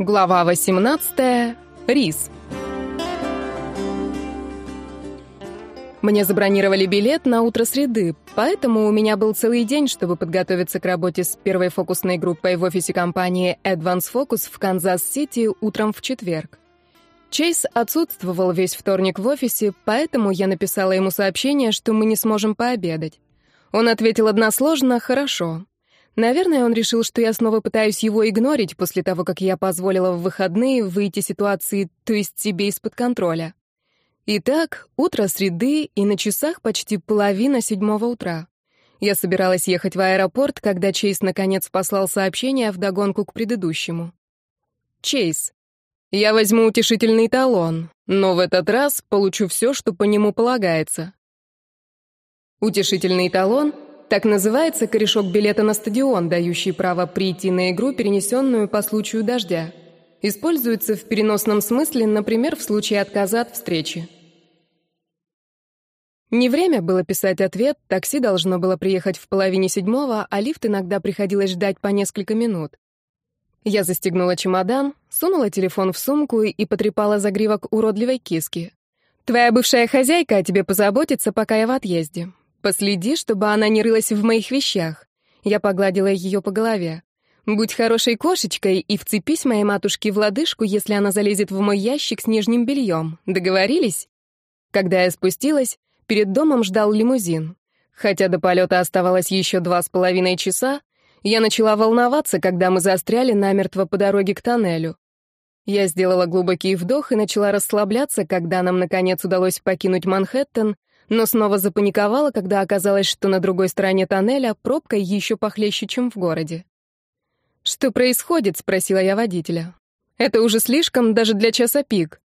Глава 18. Рис. Мне забронировали билет на утро среды, поэтому у меня был целый день, чтобы подготовиться к работе с первой фокусной группой в офисе компании Advance Focus в Канзас-Сити утром в четверг. Чейз отсутствовал весь вторник в офисе, поэтому я написала ему сообщение, что мы не сможем пообедать. Он ответил односложно «хорошо». Наверное, он решил, что я снова пытаюсь его игнорить после того, как я позволила в выходные выйти ситуации, то есть себе из-под контроля. Итак, утро среды, и на часах почти половина седьмого утра. Я собиралась ехать в аэропорт, когда Чейз наконец послал сообщение вдогонку к предыдущему. «Чейз, я возьму утешительный талон, но в этот раз получу все, что по нему полагается». Утешительный талон — так называется корешок билета на стадион, дающий право прийти на игру, перенесенную по случаю дождя. Используется в переносном смысле, например, в случае отказа от встречи. Не время было писать ответ, такси должно было приехать в половине седьмого, а лифт иногда приходилось ждать по несколько минут. Я застегнула чемодан, сунула телефон в сумку и потрепала загривок уродливой киски. «Твоя бывшая хозяйка о тебе позаботится, пока я в отъезде. Последи, чтобы она не рылась в моих вещах. Я погладила ее по голове. Будь хорошей кошечкой и вцепись моей матушке в лодыжку, если она залезет в мой ящик с нижним бельем. Договорились? Когда я спустилась, перед домом ждал лимузин. Хотя до полета оставалось еще два с половиной часа, я начала волноваться, когда мы застряли намертво по дороге к тоннелю. Я сделала глубокий вдох и начала расслабляться, когда нам, наконец, удалось покинуть Манхэттен, но снова запаниковала, когда оказалось, что на другой стороне тоннеля пробка еще похлеще, чем в городе. «Что происходит?» — спросила я водителя. «Это уже слишком даже для часа пик».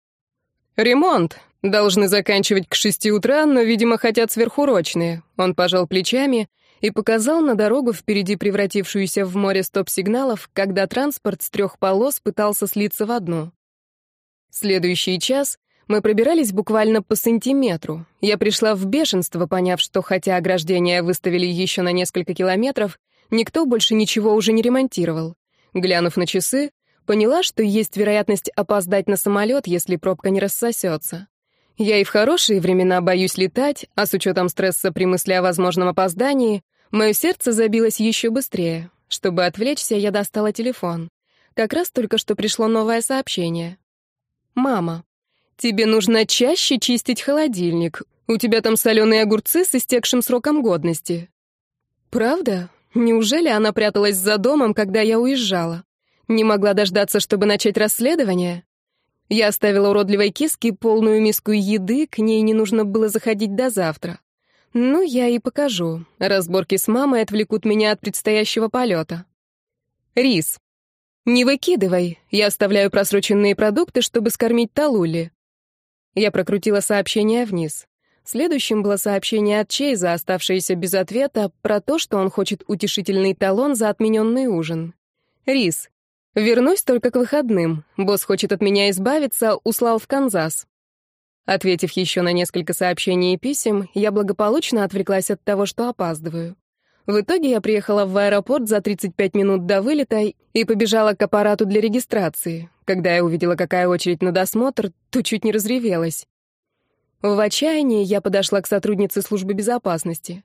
«Ремонт. Должны заканчивать к шести утра, но, видимо, хотят сверхурочные». Он пожал плечами и показал на дорогу, впереди превратившуюся в море стоп-сигналов, когда транспорт с трех полос пытался слиться в одну. Следующий час мы пробирались буквально по сантиметру. Я пришла в бешенство, поняв, что хотя ограждение выставили еще на несколько километров, никто больше ничего уже не ремонтировал. Глянув на часы, поняла, что есть вероятность опоздать на самолет, если пробка не рассосется. Я и в хорошие времена боюсь летать, а с учетом стресса при мысли о возможном опоздании, мое сердце забилось еще быстрее. Чтобы отвлечься, я достала телефон. Как раз только что пришло новое сообщение. «Мама». Тебе нужно чаще чистить холодильник. У тебя там соленые огурцы с истекшим сроком годности. Правда? Неужели она пряталась за домом, когда я уезжала? Не могла дождаться, чтобы начать расследование? Я оставила уродливой киске полную миску еды, к ней не нужно было заходить до завтра. Ну, я и покажу. Разборки с мамой отвлекут меня от предстоящего полета. Рис. Не выкидывай. Я оставляю просроченные продукты, чтобы скормить Талули. Я прокрутила сообщение вниз. Следующим было сообщение от Чейза, оставшееся без ответа, про то, что он хочет утешительный талон за отмененный ужин. «Рис. Вернусь только к выходным. Босс хочет от меня избавиться, услал в Канзас». Ответив еще на несколько сообщений и писем, я благополучно отвлеклась от того, что опаздываю. В итоге я приехала в аэропорт за 35 минут до вылета и побежала к аппарату для регистрации. Когда я увидела, какая очередь на досмотр, то чуть не разревелась. В отчаянии я подошла к сотруднице службы безопасности.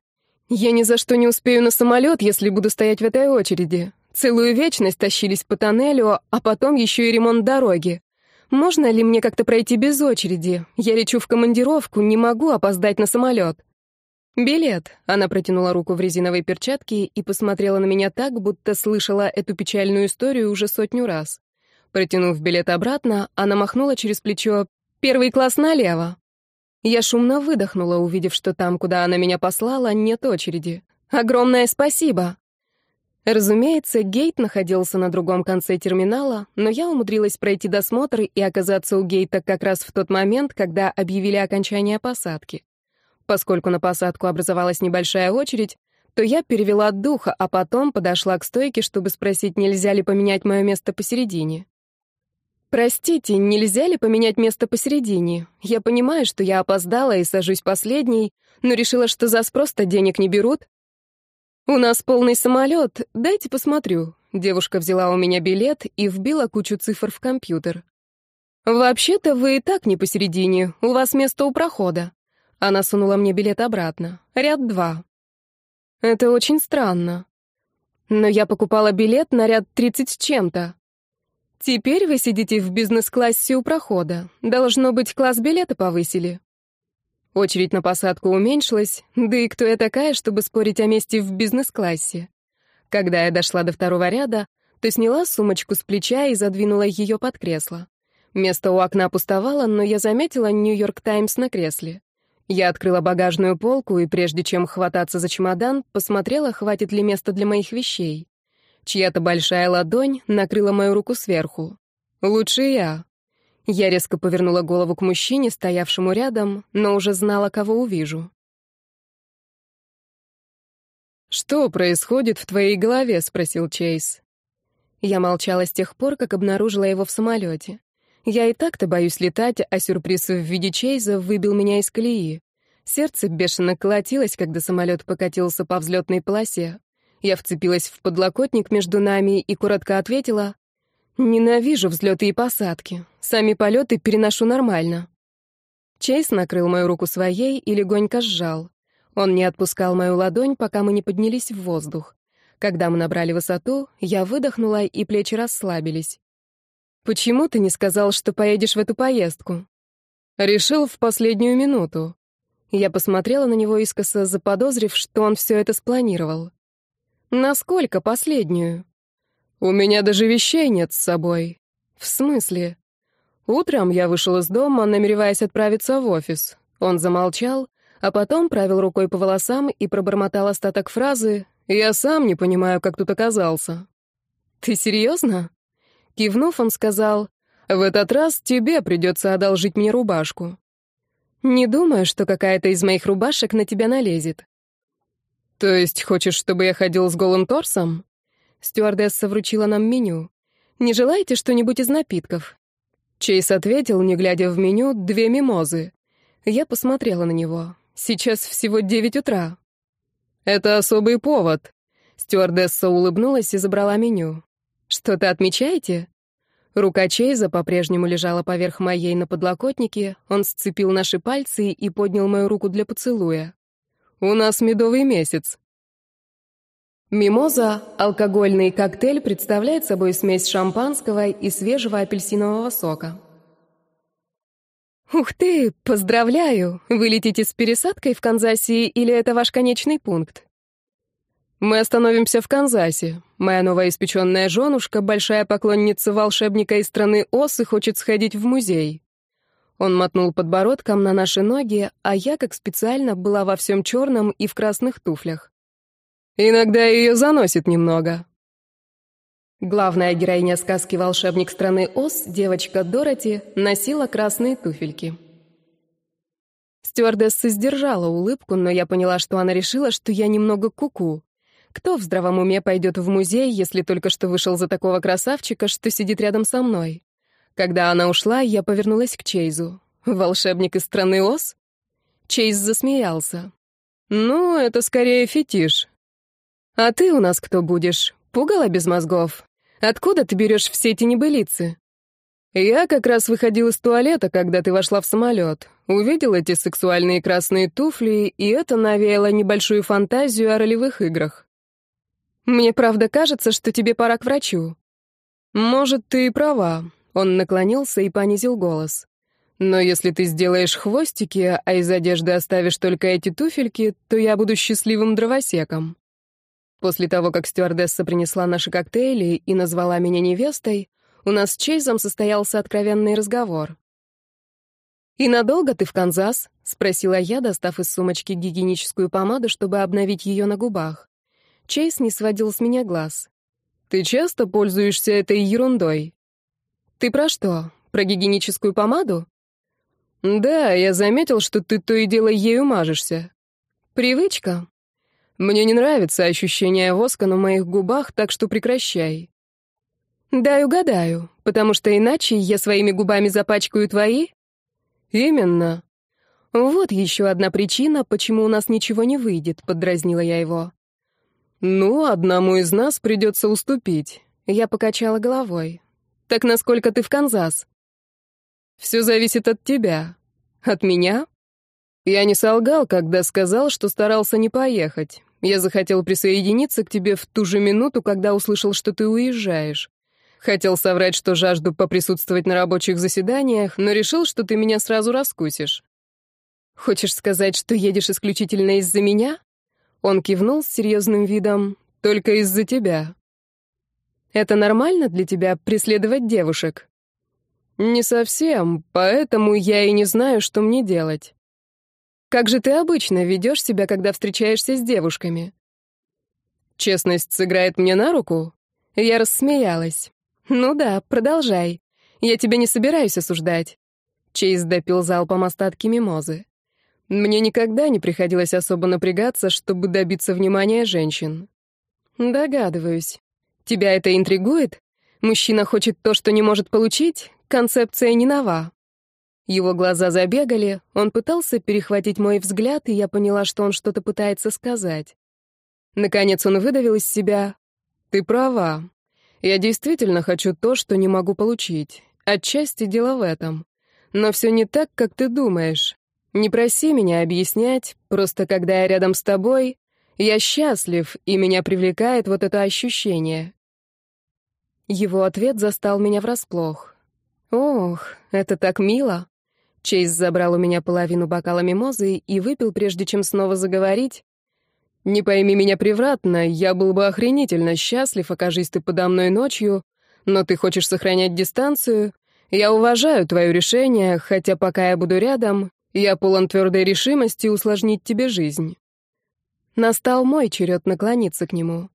«Я ни за что не успею на самолет, если буду стоять в этой очереди. Целую вечность тащились по тоннелю, а потом еще и ремонт дороги. Можно ли мне как-то пройти без очереди? Я лечу в командировку, не могу опоздать на самолет». «Билет!» — она протянула руку в резиновой перчатке и посмотрела на меня так, будто слышала эту печальную историю уже сотню раз. Протянув билет обратно, она махнула через плечо «Первый класс налево!» Я шумно выдохнула, увидев, что там, куда она меня послала, нет очереди. «Огромное спасибо!» Разумеется, гейт находился на другом конце терминала, но я умудрилась пройти досмотр и оказаться у гейта как раз в тот момент, когда объявили окончание посадки. Поскольку на посадку образовалась небольшая очередь, то я перевела духа, а потом подошла к стойке, чтобы спросить, нельзя ли поменять мое место посередине. «Простите, нельзя ли поменять место посередине? Я понимаю, что я опоздала и сажусь последней, но решила, что за спрос-то денег не берут. У нас полный самолет, дайте посмотрю». Девушка взяла у меня билет и вбила кучу цифр в компьютер. «Вообще-то вы и так не посередине, у вас место у прохода». Она сунула мне билет обратно. Ряд два. Это очень странно. Но я покупала билет на ряд 30 с чем-то. Теперь вы сидите в бизнес-классе у прохода. Должно быть, класс билета повысили. Очередь на посадку уменьшилась, да и кто я такая, чтобы спорить о месте в бизнес-классе? Когда я дошла до второго ряда, то сняла сумочку с плеча и задвинула ее под кресло. Место у окна пустовало, но я заметила «Нью-Йорк Таймс» на кресле. Я открыла багажную полку и, прежде чем хвататься за чемодан, посмотрела, хватит ли места для моих вещей. Чья-то большая ладонь накрыла мою руку сверху. «Лучше я». Я резко повернула голову к мужчине, стоявшему рядом, но уже знала, кого увижу. «Что происходит в твоей голове?» — спросил Чейз. Я молчала с тех пор, как обнаружила его в самолете. Я и так-то боюсь летать, а сюрприз в виде Чейза выбил меня из колеи. Сердце бешено колотилось, когда самолет покатился по взлетной полосе. Я вцепилась в подлокотник между нами и коротко ответила «Ненавижу взлеты и посадки. Сами полеты переношу нормально». Чейз накрыл мою руку своей и легонько сжал. Он не отпускал мою ладонь, пока мы не поднялись в воздух. Когда мы набрали высоту, я выдохнула, и плечи расслабились. Почему ты не сказал, что поедешь в эту поездку? Решил в последнюю минуту. Я посмотрела на него искоса, заподозрив, что он все это спланировал. Насколько последнюю? У меня даже вещей нет с собой. В смысле? Утром я вышел из дома, намереваясь отправиться в офис. Он замолчал, а потом правил рукой по волосам и пробормотал остаток фразы «Я сам не понимаю, как тут оказался». «Ты серьезно?» Кивнув, он сказал, «В этот раз тебе придется одолжить мне рубашку». «Не думаю, что какая-то из моих рубашек на тебя налезет». «То есть хочешь, чтобы я ходил с голым торсом?» Стюардесса вручила нам меню. «Не желаете что-нибудь из напитков?» Чейз ответил, не глядя в меню, две мимозы. Я посмотрела на него. Сейчас всего девять утра. «Это особый повод». Стюардесса улыбнулась и забрала меню. «Что-то отмечаете?» Рука Чейза по-прежнему лежала поверх моей на подлокотнике, он сцепил наши пальцы и поднял мою руку для поцелуя. «У нас медовый месяц». Мимоза, алкогольный коктейль, представляет собой смесь шампанского и свежего апельсинового сока. «Ух ты! Поздравляю! Вы летите с пересадкой в Канзасе или это ваш конечный пункт?» Мы остановимся в Канзасе. Моя новоиспеченная женушка, большая поклонница волшебника из страны Ос и хочет сходить в музей. Он мотнул подбородком на наши ноги, а я, как специально, была во всем черном и в красных туфлях. Иногда ее заносит немного. Главная героиня сказки «Волшебник страны Ос, девочка Дороти, носила красные туфельки. Стюардесса сдержала улыбку, но я поняла, что она решила, что я немного куку. -ку. Кто в здравом уме пойдет в музей, если только что вышел за такого красавчика, что сидит рядом со мной? Когда она ушла, я повернулась к Чейзу. Волшебник из страны Оз? Чейз засмеялся. Ну, это скорее фетиш. А ты у нас кто будешь? Пугало без мозгов? Откуда ты берешь все эти небылицы? Я как раз выходил из туалета, когда ты вошла в самолет. Увидел эти сексуальные красные туфли, и это навеяло небольшую фантазию о ролевых играх. Мне правда кажется, что тебе пора к врачу. Может, ты и права. Он наклонился и понизил голос. Но если ты сделаешь хвостики, а из одежды оставишь только эти туфельки, то я буду счастливым дровосеком. После того, как стюардесса принесла наши коктейли и назвала меня невестой, у нас с Чейзом состоялся откровенный разговор. «И надолго ты в Канзас?» — спросила я, достав из сумочки гигиеническую помаду, чтобы обновить ее на губах. Чейз не сводил с меня глаз. «Ты часто пользуешься этой ерундой?» «Ты про что? Про гигиеническую помаду?» «Да, я заметил, что ты то и дело ею мажешься». «Привычка?» «Мне не нравится ощущение воска на моих губах, так что прекращай». «Дай угадаю, потому что иначе я своими губами запачкаю твои?» «Именно». «Вот еще одна причина, почему у нас ничего не выйдет», — поддразнила я его. «Ну, одному из нас придется уступить». Я покачала головой. «Так насколько ты в Канзас?» «Все зависит от тебя». «От меня?» Я не солгал, когда сказал, что старался не поехать. Я захотел присоединиться к тебе в ту же минуту, когда услышал, что ты уезжаешь. Хотел соврать, что жажду поприсутствовать на рабочих заседаниях, но решил, что ты меня сразу раскусишь. Хочешь сказать, что едешь исключительно из-за меня? Он кивнул с серьезным видом. «Только из-за тебя». «Это нормально для тебя преследовать девушек?» «Не совсем, поэтому я и не знаю, что мне делать». «Как же ты обычно ведешь себя, когда встречаешься с девушками?» «Честность сыграет мне на руку?» Я рассмеялась. «Ну да, продолжай. Я тебя не собираюсь осуждать». Чейз допил залпом остатки мимозы. Мне никогда не приходилось особо напрягаться, чтобы добиться внимания женщин. Догадываюсь. Тебя это интригует? Мужчина хочет то, что не может получить? Концепция не нова. Его глаза забегали, он пытался перехватить мой взгляд, и я поняла, что он что-то пытается сказать. Наконец он выдавил из себя. «Ты права. Я действительно хочу то, что не могу получить. Отчасти дело в этом. Но все не так, как ты думаешь. Не проси меня объяснять, просто когда я рядом с тобой, я счастлив, и меня привлекает вот это ощущение. Его ответ застал меня врасплох. Ох, это так мило. Чейз забрал у меня половину бокала мимозы и выпил, прежде чем снова заговорить. «Не пойми меня превратно, я был бы охренительно счастлив, окажись ты подо мной ночью, но ты хочешь сохранять дистанцию. Я уважаю твое решение, хотя пока я буду рядом, я полон твердой решимости усложнить тебе жизнь. Настал мой черед наклониться к нему.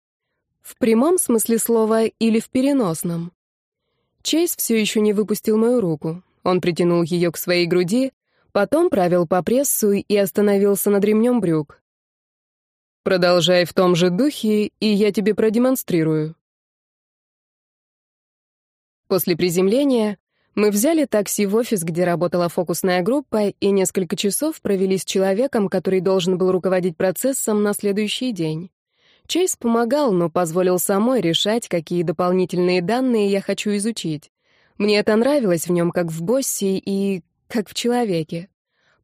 В прямом смысле слова или в переносном. Чейз все еще не выпустил мою руку. Он притянул ее к своей груди, потом правил по прессу и остановился над ремнем брюк. «Продолжай в том же духе, и я тебе продемонстрирую». После приземления мы взяли такси в офис, где работала фокусная группа, и несколько часов провели с человеком, который должен был руководить процессом на следующий день. Чейз помогал, но позволил самой решать, какие дополнительные данные я хочу изучить. Мне это нравилось в нем как в боссе и как в человеке.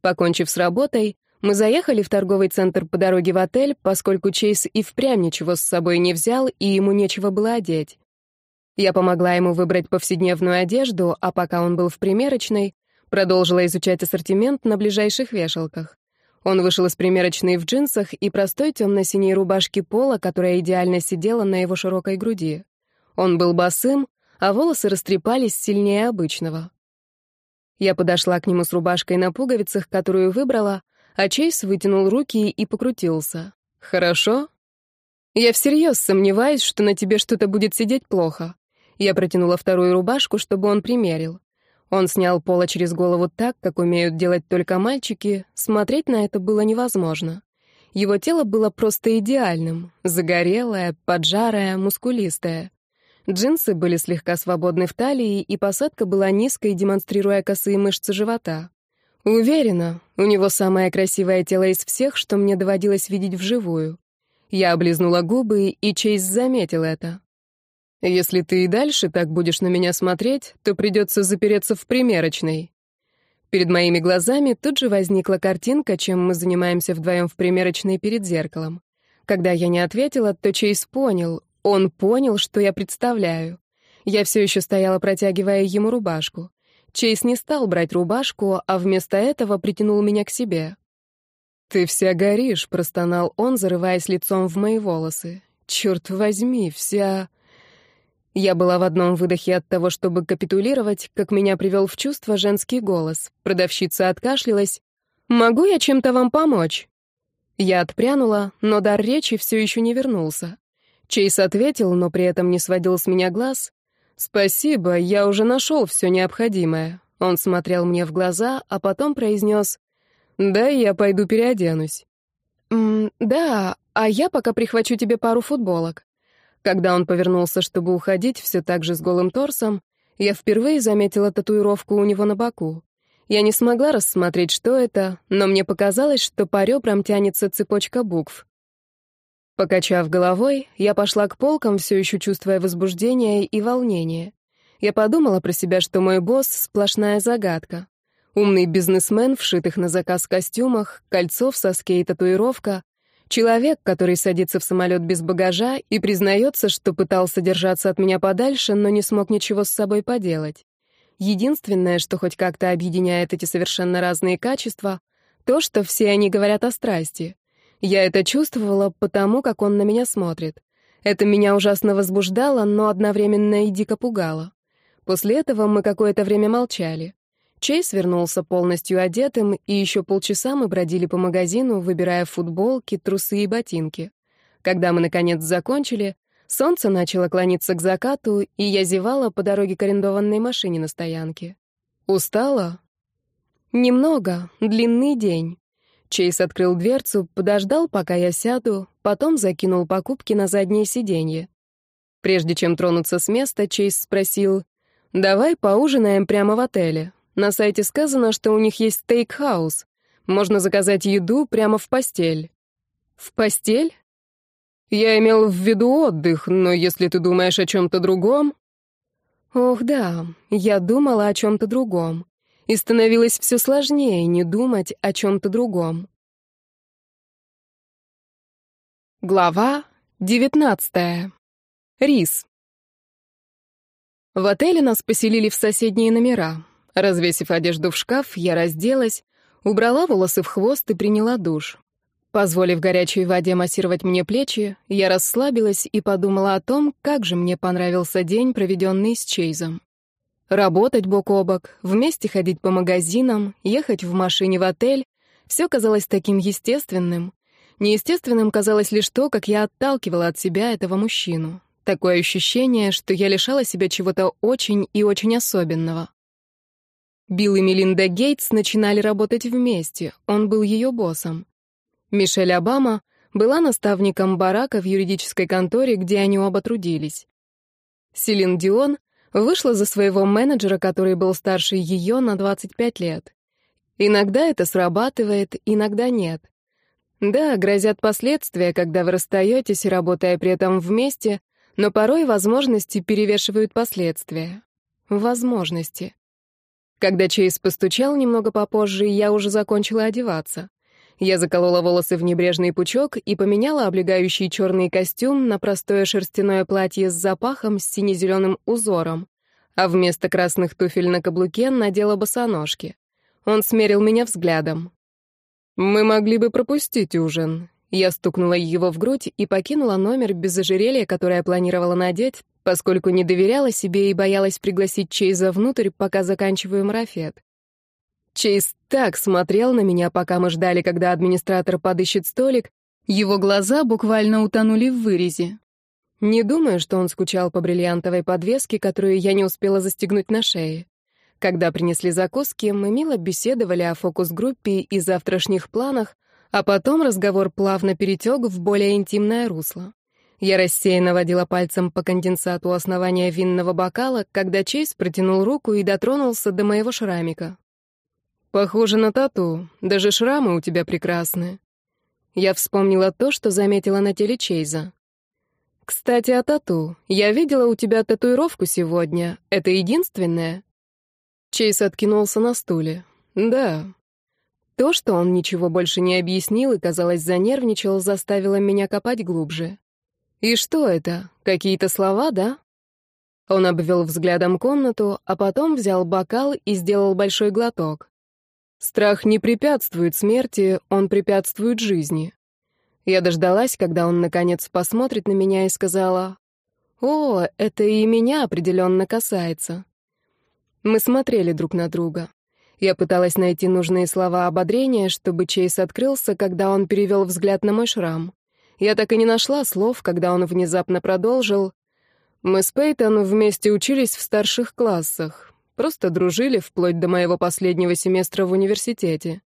Покончив с работой, мы заехали в торговый центр по дороге в отель, поскольку Чейз и впрямь ничего с собой не взял, и ему нечего было одеть. Я помогла ему выбрать повседневную одежду, а пока он был в примерочной, продолжила изучать ассортимент на ближайших вешалках. Он вышел из примерочной в джинсах и простой темно-синей рубашке пола, которая идеально сидела на его широкой груди. Он был босым, а волосы растрепались сильнее обычного. Я подошла к нему с рубашкой на пуговицах, которую выбрала, а Чейз вытянул руки и покрутился. «Хорошо?» «Я всерьез сомневаюсь, что на тебе что-то будет сидеть плохо. Я протянула вторую рубашку, чтобы он примерил. Он снял поло через голову так, как умеют делать только мальчики, смотреть на это было невозможно. Его тело было просто идеальным, загорелое, поджарое, мускулистое. Джинсы были слегка свободны в талии, и посадка была низкой, демонстрируя косые мышцы живота. Уверена, у него самое красивое тело из всех, что мне доводилось видеть вживую. Я облизнула губы, и Чейз заметил это. Если ты и дальше так будешь на меня смотреть, то придется запереться в примерочной. Перед моими глазами тут же возникла картинка, чем мы занимаемся вдвоем в примерочной перед зеркалом. Когда я не ответила, то Чейз понял. Он понял, что я представляю. Я все еще стояла, протягивая ему рубашку. Чейз не стал брать рубашку, а вместо этого притянул меня к себе. «Ты вся горишь», — простонал он, зарываясь лицом в мои волосы. «Черт возьми, вся...» Я была в одном выдохе от того, чтобы капитулировать, как меня привел в чувство женский голос. Продавщица откашлялась. «Могу я чем-то вам помочь?» Я отпрянула, но дар речи все еще не вернулся. Чейз ответил, но при этом не сводил с меня глаз. «Спасибо, я уже нашел все необходимое». Он смотрел мне в глаза, а потом произнес «Да, я пойду переоденусь». Да, а я пока прихвачу тебе пару футболок». Когда он повернулся, чтобы уходить, все так же с голым торсом, я впервые заметила татуировку у него на боку. Я не смогла рассмотреть, что это, но мне показалось, что по ребрам тянется цепочка букв. Покачав головой, я пошла к полкам, все еще чувствуя возбуждение и волнение. Я подумала про себя, что мой босс — сплошная загадка. Умный бизнесмен в шитых на заказ костюмах, кольцо в соске и татуировка, Человек, который садится в самолет без багажа и признается, что пытался держаться от меня подальше, но не смог ничего с собой поделать. Единственное, что хоть как-то объединяет эти совершенно разные качества, то, что все они говорят о страсти. Я это чувствовала потому, как он на меня смотрит. Это меня ужасно возбуждало, но одновременно и дико пугало. После этого мы какое-то время молчали. Чейз вернулся полностью одетым, и еще полчаса мы бродили по магазину, выбирая футболки, трусы и ботинки. Когда мы, наконец, закончили, солнце начало клониться к закату, и я зевала по дороге к арендованной машине на стоянке. Устала? Немного. Длинный день. Чейз открыл дверцу, подождал, пока я сяду, потом закинул покупки на заднее сиденье. Прежде чем тронуться с места, Чейз спросил, «Давай поужинаем прямо в отеле. На сайте сказано, что у них есть стейк-хаус. Можно заказать еду прямо в постель. В постель? Я имел в виду отдых, но если ты думаешь о чем-то другом... Ох, да, я думала о чем-то другом. И становилось все сложнее не думать о чем-то другом. Глава 19. Рис. В отеле нас поселили в соседние номера. Развесив одежду в шкаф, я разделась, убрала волосы в хвост и приняла душ. Позволив горячей воде массировать мне плечи, я расслабилась и подумала о том, как же мне понравился день, проведенный с Чейзом. Работать бок о бок, вместе ходить по магазинам, ехать в машине в отель — все казалось таким естественным. Неестественным казалось лишь то, как я отталкивала от себя этого мужчину. Такое ощущение, что я лишала себя чего-то очень и очень особенного. Билл и Мелинда Гейтс начинали работать вместе, он был ее боссом. Мишель Обама была наставником Барака в юридической конторе, где они оба трудились. Селин Дион вышла за своего менеджера, который был старше ее на 25 лет. Иногда это срабатывает, иногда нет. Да, грозят последствия, когда вы расстаетесь работая при этом вместе, но порой возможности перевешивают последствия. Возможности. Когда Чейз постучал немного попозже, я уже закончила одеваться. Я заколола волосы в небрежный пучок и поменяла облегающий черный костюм на простое шерстяное платье с запахом с сине-зеленым узором, а вместо красных туфель на каблуке надела босоножки. Он смерил меня взглядом. «Мы могли бы пропустить ужин. Я стукнула его в грудь и покинула номер без ожерелья, которое планировала надеть, поскольку не доверяла себе и боялась пригласить Чейза внутрь, пока заканчиваю марафет. Чейз так смотрел на меня, пока мы ждали, когда администратор подыщет столик, его глаза буквально утонули в вырезе. Не думаю, что он скучал по бриллиантовой подвеске, которую я не успела застегнуть на шее. Когда принесли закуски, мы мило беседовали о фокус-группе и завтрашних планах, а потом разговор плавно перетек в более интимное русло. Я рассеянно водила пальцем по конденсату основания винного бокала, когда Чейз протянул руку и дотронулся до моего шрамика. «Похоже на тату. Даже шрамы у тебя прекрасны». Я вспомнила то, что заметила на теле Чейза. «Кстати, о тату. Я видела у тебя татуировку сегодня. Это единственное. Чейз откинулся на стуле. «Да, то, что он ничего больше не объяснил и, казалось, занервничал, заставило меня копать глубже. «И что это? Какие-то слова, да?» Он обвел взглядом комнату, а потом взял бокал и сделал большой глоток. Страх не препятствует смерти, он препятствует жизни. Я дождалась, когда он, наконец, посмотрит на меня и сказала, «О, это и меня определенно касается». Мы смотрели друг на друга. Я пыталась найти нужные слова ободрения, чтобы Чейз открылся, когда он перевел взгляд на мой шрам. Я так и не нашла слов, когда он внезапно продолжил. «Мы с Пейтон вместе учились в старших классах. Просто дружили вплоть до моего последнего семестра в университете.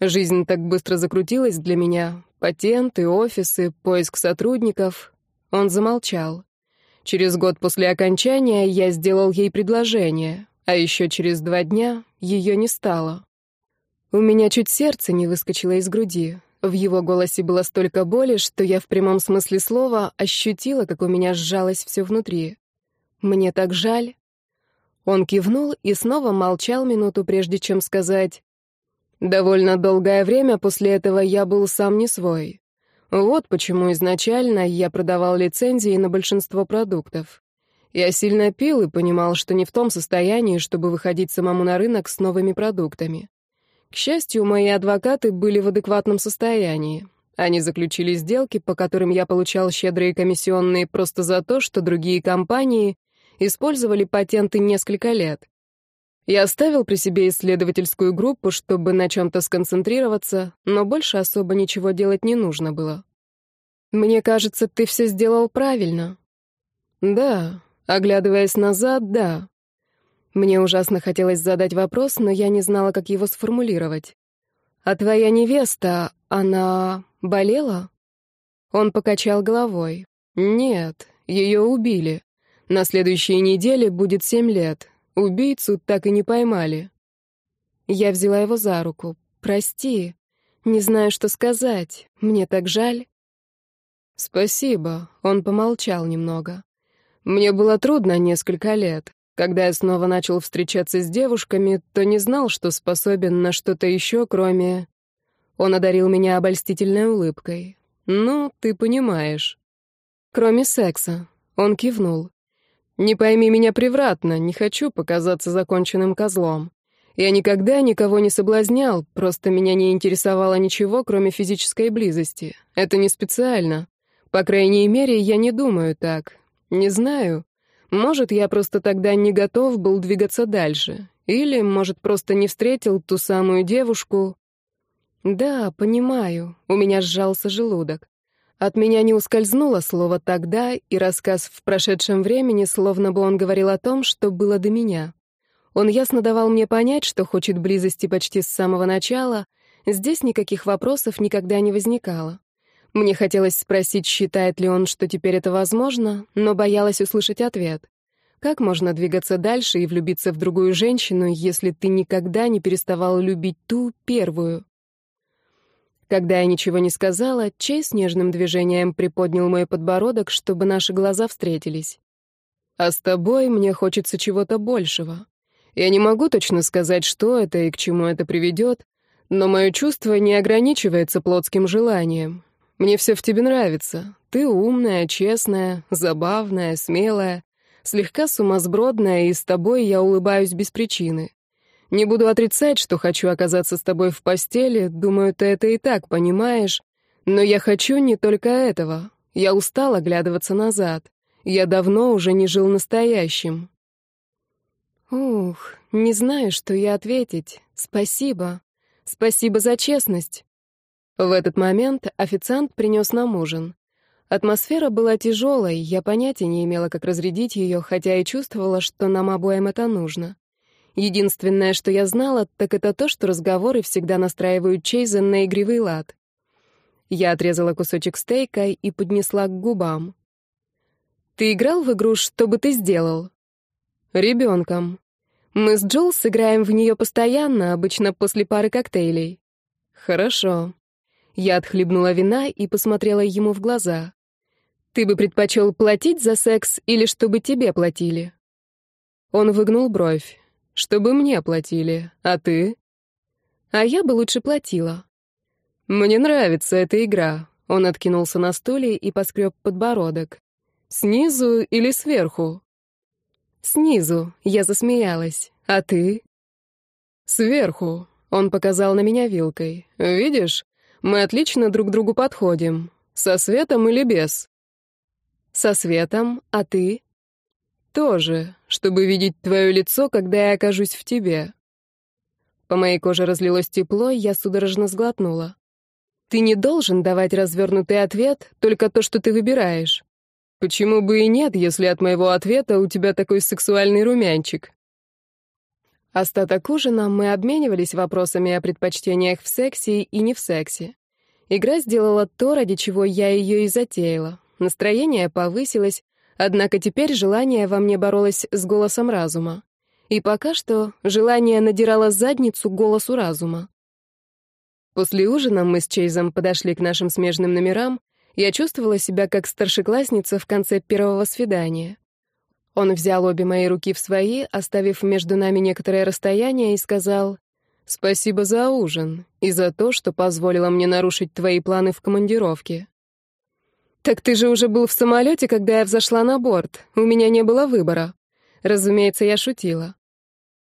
Жизнь так быстро закрутилась для меня. Патенты, офисы, поиск сотрудников». Он замолчал. Через год после окончания я сделал ей предложение, а еще через два дня ее не стало. У меня чуть сердце не выскочило из груди. В его голосе было столько боли, что я в прямом смысле слова ощутила, как у меня сжалось все внутри. «Мне так жаль». Он кивнул и снова молчал минуту, прежде чем сказать. Довольно долгое время после этого я был сам не свой. Вот почему изначально я продавал лицензии на большинство продуктов. Я сильно пил и понимал, что не в том состоянии, чтобы выходить самому на рынок с новыми продуктами. К счастью, мои адвокаты были в адекватном состоянии. Они заключили сделки, по которым я получал щедрые комиссионные просто за то, что другие компании использовали патенты несколько лет. Я оставил при себе исследовательскую группу, чтобы на чем-то сконцентрироваться, но больше особо ничего делать не нужно было. «Мне кажется, ты все сделал правильно». «Да, Оглядываясь назад, да. Мне ужасно хотелось задать вопрос, но я не знала, как его сформулировать. «А твоя невеста, она болела?» Он покачал головой. «Нет, ее убили. На следующей неделе будет семь лет. Убийцу так и не поймали». Я взяла его за руку. «Прости, не знаю, что сказать. Мне так жаль». «Спасибо», — он помолчал немного. Мне было трудно несколько лет. Когда я снова начал встречаться с девушками, то не знал, что способен на что-то еще, кроме... Он одарил меня обольстительной улыбкой. «Ну, ты понимаешь». «Кроме секса». Он кивнул. «Не пойми меня превратно, не хочу показаться законченным козлом. Я никогда никого не соблазнял, просто меня не интересовало ничего, кроме физической близости. Это не специально. По крайней мере, я не думаю так. Не знаю. Может, я просто тогда не готов был двигаться дальше. Или, может, просто не встретил ту самую девушку. Да, понимаю. У меня сжался желудок. От меня не ускользнуло слово «тогда», и рассказ в прошедшем времени, словно бы он говорил о том, что было до меня. Он ясно давал мне понять, что хочет близости почти с самого начала. Здесь никаких вопросов никогда не возникало. Мне хотелось спросить, считает ли он, что теперь это возможно, но боялась услышать ответ. Как можно двигаться дальше и влюбиться в другую женщину, если ты никогда не переставал любить ту первую? Когда я ничего не сказала, Чей с нежным движением приподнял мой подбородок, чтобы наши глаза встретились. «А с тобой мне хочется чего-то большего. Я не могу точно сказать, что это и к чему это приведет, но мое чувство не ограничивается плотским желанием. Мне все в тебе нравится. Ты умная, честная, забавная, смелая, слегка сумасбродная, и с тобой я улыбаюсь без причины. Не буду отрицать, что хочу оказаться с тобой в постели, думаю, ты это и так понимаешь, но я хочу не только этого. Я устала оглядываться назад. Я давно уже не жил настоящим. Ух, не знаю, что я ответить. Спасибо. Спасибо за честность. В этот момент официант принес нам ужин. Атмосфера была тяжелой, я понятия не имела, как разрядить ее, хотя и чувствовала, что нам обоим это нужно. Единственное, что я знала, так это то, что разговоры всегда настраивают Чейзен на игривый лад. Я отрезала кусочек стейка и поднесла к губам. «Ты играл в игру, что бы ты сделал?» «Ребенком. Мы с Джол играем в нее постоянно, обычно после пары коктейлей». «Хорошо. Я отхлебнула вина и посмотрела ему в глаза. «Ты бы предпочел платить за секс или чтобы тебе платили?» Он выгнул бровь. «Чтобы мне платили, а ты?» «А я бы лучше платила». «Мне нравится эта игра». Он откинулся на стуле и поскреб подбородок. «Снизу или сверху?» «Снизу», — я засмеялась. «А ты?» «Сверху», — он показал на меня вилкой. «Видишь? Мы отлично друг другу подходим. Со светом или без? Со светом, а ты? Тоже, чтобы видеть твое лицо, когда я окажусь в тебе. По моей коже разлилось тепло, я судорожно сглотнула. Ты не должен давать развернутый ответ, только то, что ты выбираешь. Почему бы и нет, если от моего ответа у тебя такой сексуальный румянчик? Остаток ужина мы обменивались вопросами о предпочтениях в сексе и не в сексе. Игра сделала то, ради чего я ее и затеяла. Настроение повысилось, однако теперь желание во мне боролось с голосом разума. И пока что желание надирало задницу голосу разума. После ужина мы с Чейзом подошли к нашим смежным номерам. Я чувствовала себя как старшеклассница в конце первого свидания. Он взял обе мои руки в свои, оставив между нами некоторое расстояние, и сказал, «Спасибо за ужин и за то, что позволило мне нарушить твои планы в командировке». «Так ты же уже был в самолете, когда я взошла на борт. У меня не было выбора». Разумеется, я шутила.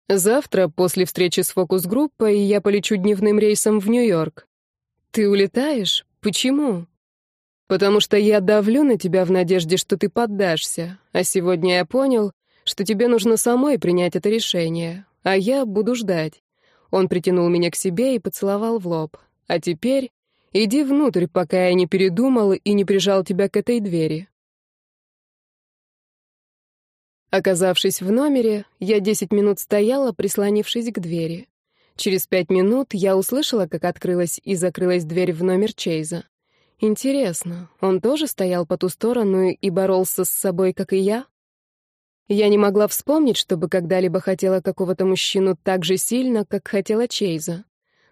«Завтра, после встречи с фокус-группой, я полечу дневным рейсом в Нью-Йорк». «Ты улетаешь? Почему?» Потому что я давлю на тебя в надежде, что ты поддашься. А сегодня я понял, что тебе нужно самой принять это решение. А я буду ждать. Он притянул меня к себе и поцеловал в лоб. А теперь иди внутрь, пока я не передумал и не прижал тебя к этой двери. Оказавшись в номере, я десять минут стояла, прислонившись к двери. Через пять минут я услышала, как открылась и закрылась дверь в номер Чейза. Интересно, он тоже стоял по ту сторону и боролся с собой, как и я? Я не могла вспомнить, чтобы когда-либо хотела какого-то мужчину так же сильно, как хотела Чейза.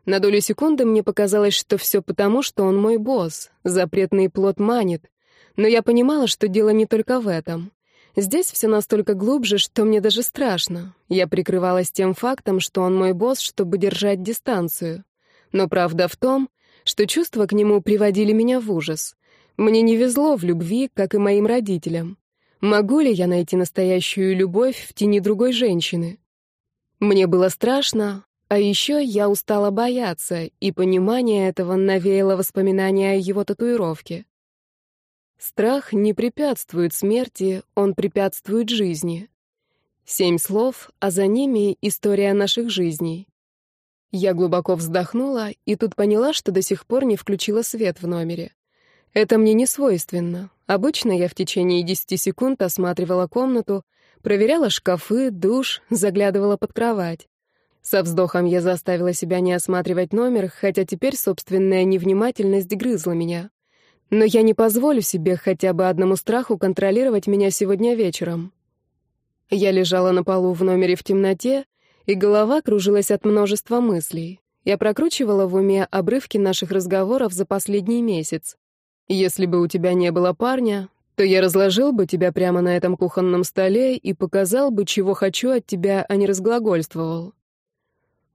На долю секунды мне показалось, что все потому, что он мой босс, запретный плод манит. Но я понимала, что дело не только в этом. Здесь все настолько глубже, что мне даже страшно. Я прикрывалась тем фактом, что он мой босс, чтобы держать дистанцию. Но правда в том, что что чувства к нему приводили меня в ужас. Мне не везло в любви, как и моим родителям. Могу ли я найти настоящую любовь в тени другой женщины? Мне было страшно, а еще я устала бояться, и понимание этого навеяло воспоминания о его татуировке. Страх не препятствует смерти, он препятствует жизни. Семь слов, а за ними история наших жизней. Я глубоко вздохнула и тут поняла, что до сих пор не включила свет в номере. Это мне не свойственно. Обычно я в течение 10 секунд осматривала комнату, проверяла шкафы, душ, заглядывала под кровать. Со вздохом я заставила себя не осматривать номер, хотя теперь собственная невнимательность грызла меня. Но я не позволю себе хотя бы одному страху контролировать меня сегодня вечером. Я лежала на полу в номере в темноте, и голова кружилась от множества мыслей. Я прокручивала в уме обрывки наших разговоров за последний месяц. «Если бы у тебя не было парня, то я разложил бы тебя прямо на этом кухонном столе и показал бы, чего хочу от тебя, а не разглагольствовал».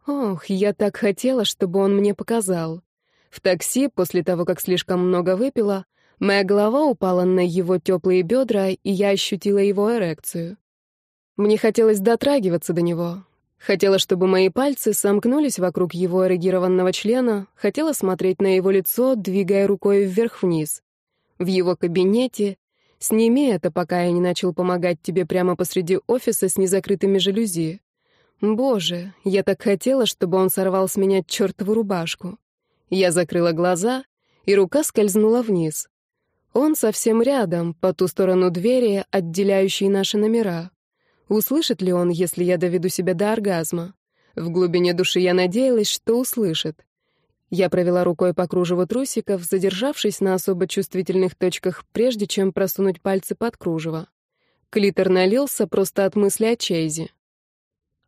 Ох, я так хотела, чтобы он мне показал. В такси, после того, как слишком много выпила, моя голова упала на его теплые бедра, и я ощутила его эрекцию. Мне хотелось дотрагиваться до него, Хотела, чтобы мои пальцы сомкнулись вокруг его эрегированного члена, хотела смотреть на его лицо, двигая рукой вверх-вниз. В его кабинете. Сними это, пока я не начал помогать тебе прямо посреди офиса с незакрытыми жалюзи. Боже, я так хотела, чтобы он сорвал с меня чертову рубашку. Я закрыла глаза, и рука скользнула вниз. Он совсем рядом, по ту сторону двери, отделяющей наши номера. Услышит ли он, если я доведу себя до оргазма? В глубине души я надеялась, что услышит. Я провела рукой по кружеву трусиков, задержавшись на особо чувствительных точках, прежде чем просунуть пальцы под кружево. Клитор налился просто от мысли о Чейзе.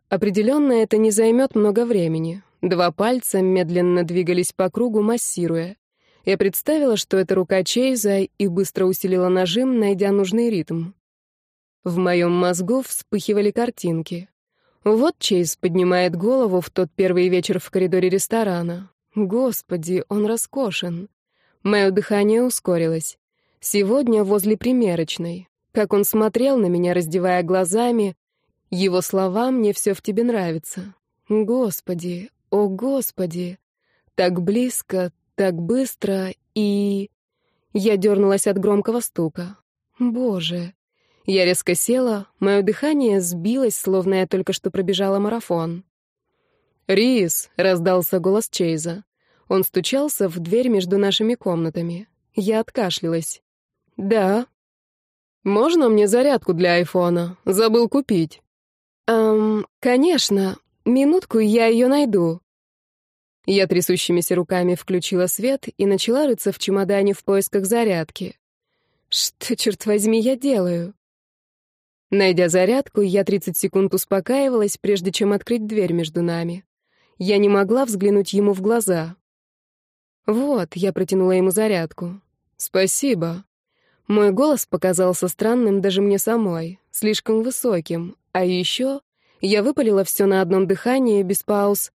Определенно, это не займет много времени. Два пальца медленно двигались по кругу, массируя. Я представила, что это рука Чейза, и быстро усилила нажим, найдя нужный ритм. В моем мозгу вспыхивали картинки. Вот Чейз поднимает голову в тот первый вечер в коридоре ресторана. Господи, он роскошен. Мое дыхание ускорилось. Сегодня возле примерочной. Как он смотрел на меня, раздевая глазами. Его слова «мне все в тебе нравится». Господи, о Господи. Так близко, так быстро и... Я дернулась от громкого стука. Боже. Я резко села, мое дыхание сбилось, словно я только что пробежала марафон. «Рис!» — раздался голос Чейза. Он стучался в дверь между нашими комнатами. Я откашлялась. «Да». «Можно мне зарядку для айфона? Забыл купить». «Эм, конечно. Минутку, я ее найду». Я трясущимися руками включила свет и начала рыться в чемодане в поисках зарядки. «Что, черт возьми, я делаю?» Найдя зарядку, я 30 секунд успокаивалась, прежде чем открыть дверь между нами. Я не могла взглянуть ему в глаза. «Вот», — я протянула ему зарядку. «Спасибо». Мой голос показался странным даже мне самой, слишком высоким. А еще я выпалила все на одном дыхании, без пауз.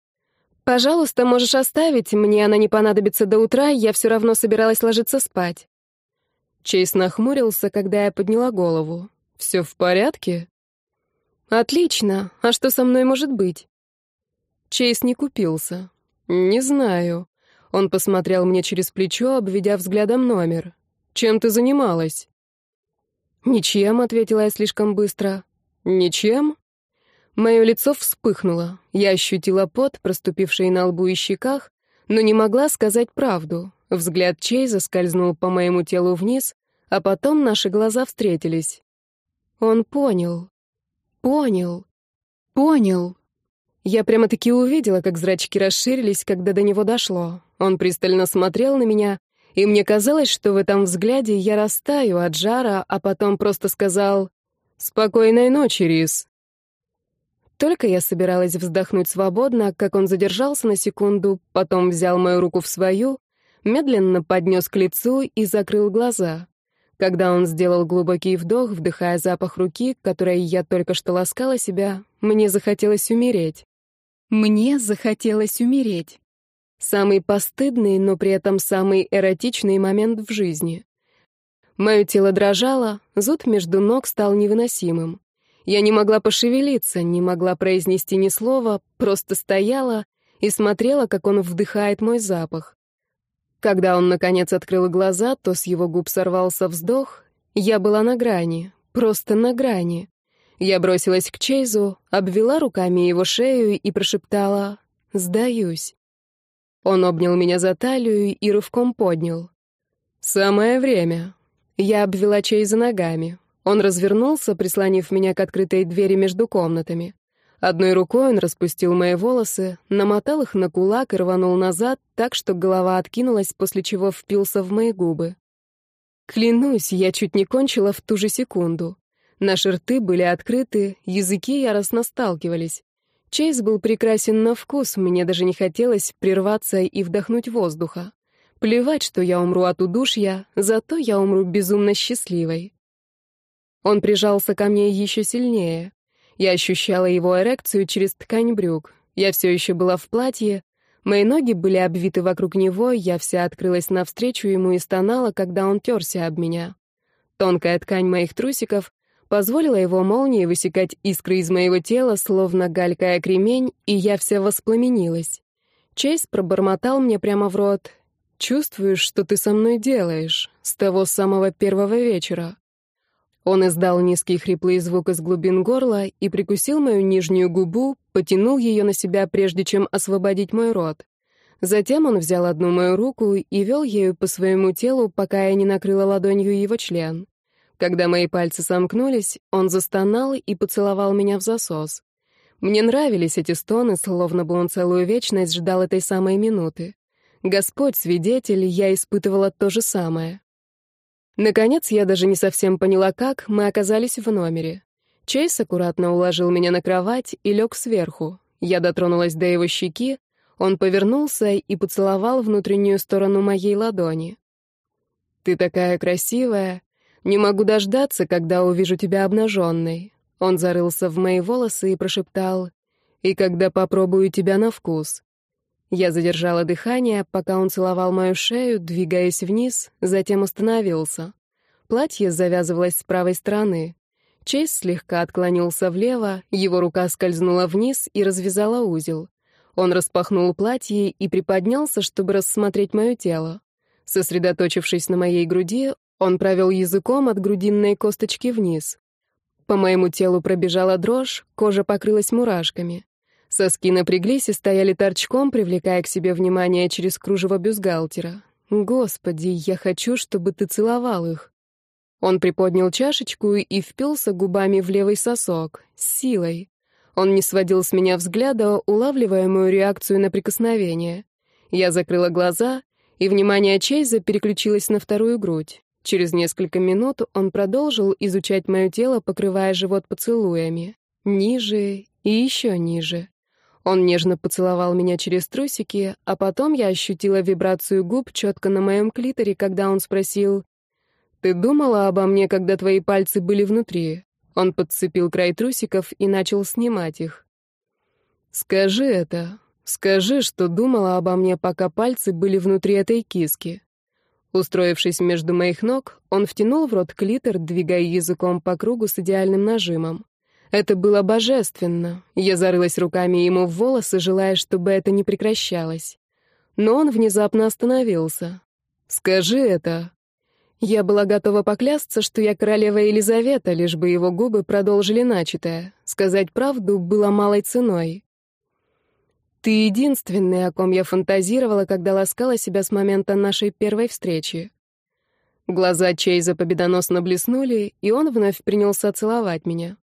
«Пожалуйста, можешь оставить, мне она не понадобится до утра, я все равно собиралась ложиться спать». Чейз нахмурился, когда я подняла голову. Все в порядке? Отлично. А что со мной может быть? Чейз не купился. Не знаю. Он посмотрел мне через плечо, обведя взглядом номер. Чем ты занималась? Ничем, ответила я слишком быстро. Ничем? Мое лицо вспыхнуло. Я ощутила пот, проступивший на лбу и щеках, но не могла сказать правду. Взгляд Чейза скользнул по моему телу вниз, а потом наши глаза встретились. Он понял. Понял. Понял. Я прямо-таки увидела, как зрачки расширились, когда до него дошло. Он пристально смотрел на меня, и мне казалось, что в этом взгляде я растаю от жара, а потом просто сказал «Спокойной ночи, Рис». Только я собиралась вздохнуть свободно, как он задержался на секунду, потом взял мою руку в свою, медленно поднес к лицу и закрыл глаза. Когда он сделал глубокий вдох, вдыхая запах руки, которой я только что ласкала себя, мне захотелось умереть. Мне захотелось умереть. Самый постыдный, но при этом самый эротичный момент в жизни. Мое тело дрожало, зуд между ног стал невыносимым. Я не могла пошевелиться, не могла произнести ни слова, просто стояла и смотрела, как он вдыхает мой запах. Когда он, наконец, открыл глаза, то с его губ сорвался вздох. Я была на грани, просто на грани. Я бросилась к Чейзу, обвела руками его шею и прошептала «Сдаюсь». Он обнял меня за талию и рывком поднял. «Самое время». Я обвела Чейза ногами. Он развернулся, прислонив меня к открытой двери между комнатами. Одной рукой он распустил мои волосы, намотал их на кулак и рванул назад, так что голова откинулась, после чего впился в мои губы. Клянусь, я чуть не кончила в ту же секунду. Наши рты были открыты, языки яростно сталкивались. Чейз был прекрасен на вкус, мне даже не хотелось прерваться и вдохнуть воздуха. Плевать, что я умру от удушья, зато я умру безумно счастливой. Он прижался ко мне еще сильнее. Я ощущала его эрекцию через ткань брюк. Я все еще была в платье. Мои ноги были обвиты вокруг него, я вся открылась навстречу ему и стонала, когда он терся об меня. Тонкая ткань моих трусиков позволила его молнии высекать искры из моего тела, словно галькая кремень, и я вся воспламенилась. Чейз пробормотал мне прямо в рот. «Чувствуешь, что ты со мной делаешь с того самого первого вечера?» Он издал низкий хриплый звук из глубин горла и прикусил мою нижнюю губу, потянул ее на себя, прежде чем освободить мой рот. Затем он взял одну мою руку и вел ею по своему телу, пока я не накрыла ладонью его член. Когда мои пальцы сомкнулись, он застонал и поцеловал меня в засос. Мне нравились эти стоны, словно бы он целую вечность ждал этой самой минуты. Господь свидетель, я испытывала то же самое. Наконец, я даже не совсем поняла, как мы оказались в номере. Чейз аккуратно уложил меня на кровать и лег сверху. Я дотронулась до его щеки, он повернулся и поцеловал внутреннюю сторону моей ладони. «Ты такая красивая. Не могу дождаться, когда увижу тебя обнаженной». Он зарылся в мои волосы и прошептал, «И когда попробую тебя на вкус». Я задержала дыхание, пока он целовал мою шею, двигаясь вниз, затем остановился. Платье завязывалось с правой стороны. Чейз слегка отклонился влево, его рука скользнула вниз и развязала узел. Он распахнул платье и приподнялся, чтобы рассмотреть мое тело. Сосредоточившись на моей груди, он провел языком от грудинной косточки вниз. По моему телу пробежала дрожь, кожа покрылась мурашками. Соски напряглись и стояли торчком, привлекая к себе внимание через кружево бюстгальтера. «Господи, я хочу, чтобы ты целовал их». Он приподнял чашечку и впился губами в левый сосок. С силой. Он не сводил с меня взгляда, улавливая мою реакцию на прикосновение. Я закрыла глаза, и внимание Чейза переключилось на вторую грудь. Через несколько минут он продолжил изучать мое тело, покрывая живот поцелуями. Ниже и еще ниже. Он нежно поцеловал меня через трусики, а потом я ощутила вибрацию губ четко на моем клиторе, когда он спросил, «Ты думала обо мне, когда твои пальцы были внутри?» Он подцепил край трусиков и начал снимать их. «Скажи это. Скажи, что думала обо мне, пока пальцы были внутри этой киски». Устроившись между моих ног, он втянул в рот клитор, двигая языком по кругу с идеальным нажимом. Это было божественно. Я зарылась руками ему в волосы, желая, чтобы это не прекращалось. Но он внезапно остановился. «Скажи это». Я была готова поклясться, что я королева Елизавета, лишь бы его губы продолжили начатое. Сказать правду было малой ценой. «Ты единственный, о ком я фантазировала, когда ласкала себя с момента нашей первой встречи». Глаза Чейза победоносно блеснули, и он вновь принялся целовать меня.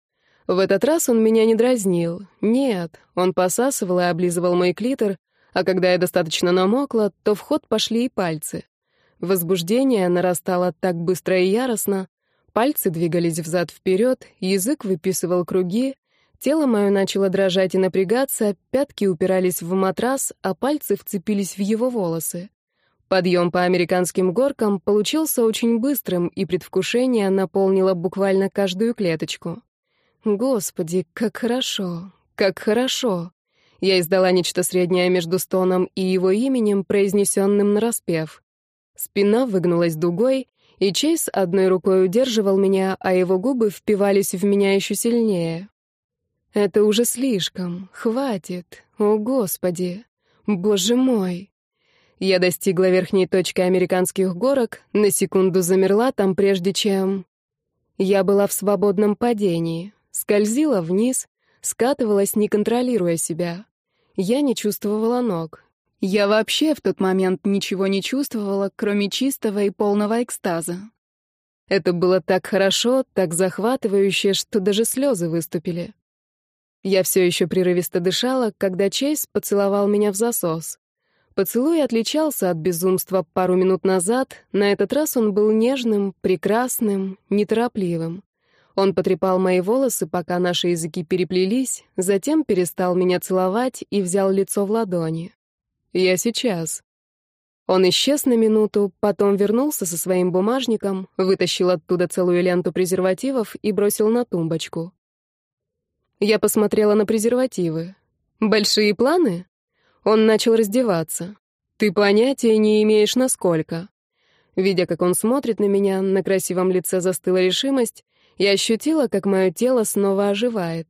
В этот раз он меня не дразнил. Нет, он посасывал и облизывал мой клитор, а когда я достаточно намокла, то в ход пошли и пальцы. Возбуждение нарастало так быстро и яростно, пальцы двигались взад-вперед, язык выписывал круги, тело мое начало дрожать и напрягаться, пятки упирались в матрас, а пальцы вцепились в его волосы. Подъем по американским горкам получился очень быстрым, и предвкушение наполнило буквально каждую клеточку. Господи, как хорошо, как хорошо. Я издала нечто среднее между стоном и его именем, произнесенным на распев. Спина выгнулась дугой, и Чейз одной рукой удерживал меня, а его губы впивались в меня еще сильнее. Это уже слишком. Хватит. О, Господи. Боже мой. Я достигла верхней точки американских горок, на секунду замерла там, прежде чем... Я была в свободном падении скользила вниз, скатывалась, не контролируя себя. Я не чувствовала ног. Я вообще в тот момент ничего не чувствовала, кроме чистого и полного экстаза. Это было так хорошо, так захватывающе, что даже слезы выступили. Я все еще прерывисто дышала, когда Чейз поцеловал меня в засос. Поцелуй отличался от безумства пару минут назад, на этот раз он был нежным, прекрасным, неторопливым. Он потрепал мои волосы, пока наши языки переплелись, затем перестал меня целовать и взял лицо в ладони. «Я сейчас». Он исчез на минуту, потом вернулся со своим бумажником, вытащил оттуда целую ленту презервативов и бросил на тумбочку. Я посмотрела на презервативы. «Большие планы?» Он начал раздеваться. «Ты понятия не имеешь, насколько». Видя, как он смотрит на меня, на красивом лице застыла решимость, я ощутила, как мое тело снова оживает.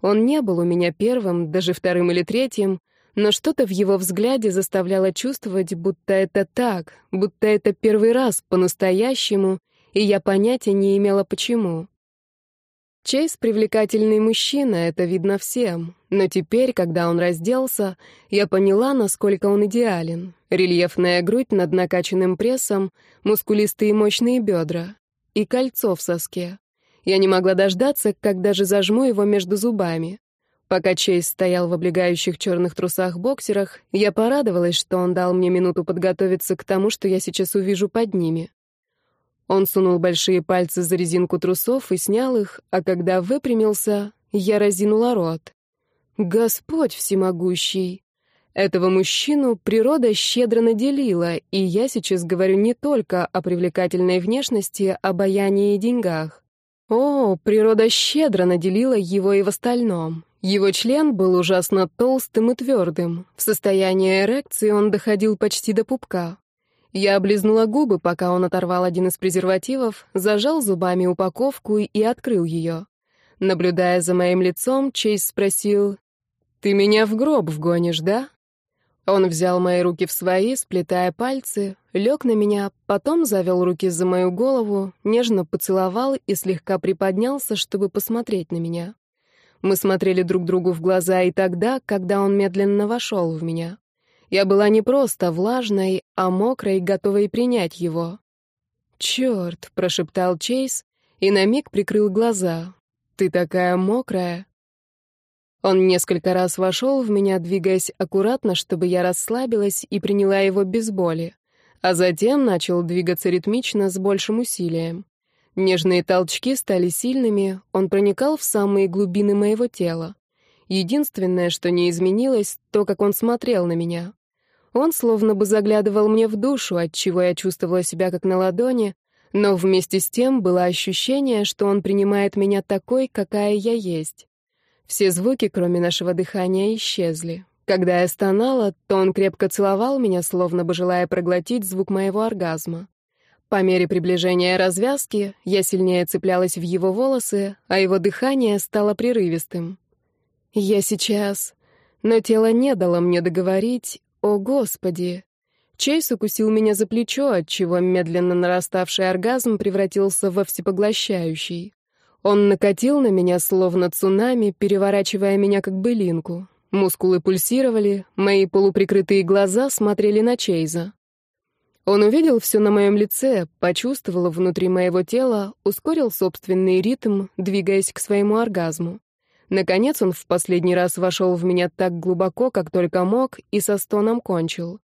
Он не был у меня первым, даже вторым или третьим, но что-то в его взгляде заставляло чувствовать, будто это так, будто это первый раз по-настоящему, и я понятия не имела почему. Чейз — привлекательный мужчина, это видно всем. Но теперь, когда он разделся, я поняла, насколько он идеален. Рельефная грудь над накачанным прессом, мускулистые мощные бедра и кольцо в соске. Я не могла дождаться, когда же зажму его между зубами. Пока Чейз стоял в облегающих черных трусах-боксерах, я порадовалась, что он дал мне минуту подготовиться к тому, что я сейчас увижу под ними. Он сунул большие пальцы за резинку трусов и снял их, а когда выпрямился, я разинула рот. «Господь всемогущий!» Этого мужчину природа щедро наделила, и я сейчас говорю не только о привлекательной внешности, а обаянии и деньгах. О, природа щедро наделила его и в остальном. Его член был ужасно толстым и твердым. В состоянии эрекции он доходил почти до пупка. Я облизнула губы, пока он оторвал один из презервативов, зажал зубами упаковку и открыл ее. Наблюдая за моим лицом, Чейз спросил, «Ты меня в гроб вгонишь, да?» Он взял мои руки в свои, сплетая пальцы, лег на меня, потом завел руки за мою голову, нежно поцеловал и слегка приподнялся, чтобы посмотреть на меня. Мы смотрели друг другу в глаза и тогда, когда он медленно вошел в меня. Я была не просто влажной, а мокрой, готовой принять его. «Черт!» — прошептал Чейз и на миг прикрыл глаза. «Ты такая мокрая!» Он несколько раз вошел в меня, двигаясь аккуратно, чтобы я расслабилась и приняла его без боли, а затем начал двигаться ритмично с большим усилием. Нежные толчки стали сильными, он проникал в самые глубины моего тела. Единственное, что не изменилось, то, как он смотрел на меня. Он словно бы заглядывал мне в душу, отчего я чувствовала себя как на ладони, но вместе с тем было ощущение, что он принимает меня такой, какая я есть. Все звуки, кроме нашего дыхания, исчезли. Когда я стонала, то он крепко целовал меня, словно бы желая проглотить звук моего оргазма. По мере приближения развязки я сильнее цеплялась в его волосы, а его дыхание стало прерывистым. Я сейчас... Но тело не дало мне договорить. О, Господи! Чейз укусил меня за плечо, отчего медленно нараставший оргазм превратился во всепоглощающий. Он накатил на меня, словно цунами, переворачивая меня как былинку. Мускулы пульсировали, мои полуприкрытые глаза смотрели на Чейза. Он увидел все на моем лице, почувствовал внутри моего тела, ускорил собственный ритм, двигаясь к своему оргазму. Наконец он в последний раз вошел в меня так глубоко, как только мог, и со стоном кончил.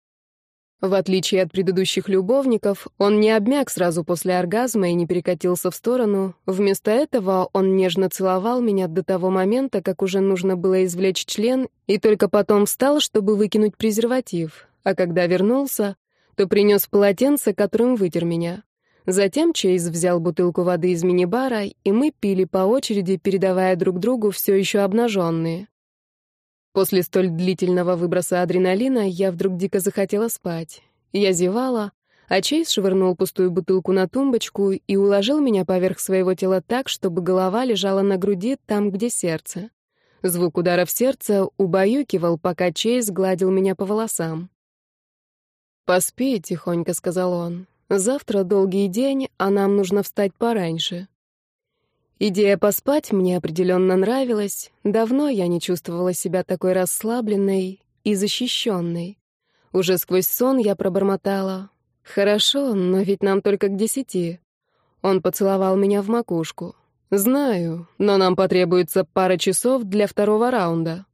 В отличие от предыдущих любовников, он не обмяк сразу после оргазма и не перекатился в сторону. Вместо этого он нежно целовал меня до того момента, как уже нужно было извлечь член, и только потом встал, чтобы выкинуть презерватив. А когда вернулся, то принес полотенце, которым вытер меня. Затем Чейз взял бутылку воды из мини-бара, и мы пили по очереди, передавая друг другу все еще обнаженные. После столь длительного выброса адреналина я вдруг дико захотела спать. Я зевала, а Чейз швырнул пустую бутылку на тумбочку и уложил меня поверх своего тела так, чтобы голова лежала на груди там, где сердце. Звук ударов сердца убаюкивал, пока Чейз гладил меня по волосам. «Поспи», — тихонько сказал он. «Завтра долгий день, а нам нужно встать пораньше». Идея поспать мне определенно нравилась. Давно я не чувствовала себя такой расслабленной и защищенной. Уже сквозь сон я пробормотала. «Хорошо, но ведь нам только к десяти». Он поцеловал меня в макушку. «Знаю, но нам потребуется пара часов для второго раунда».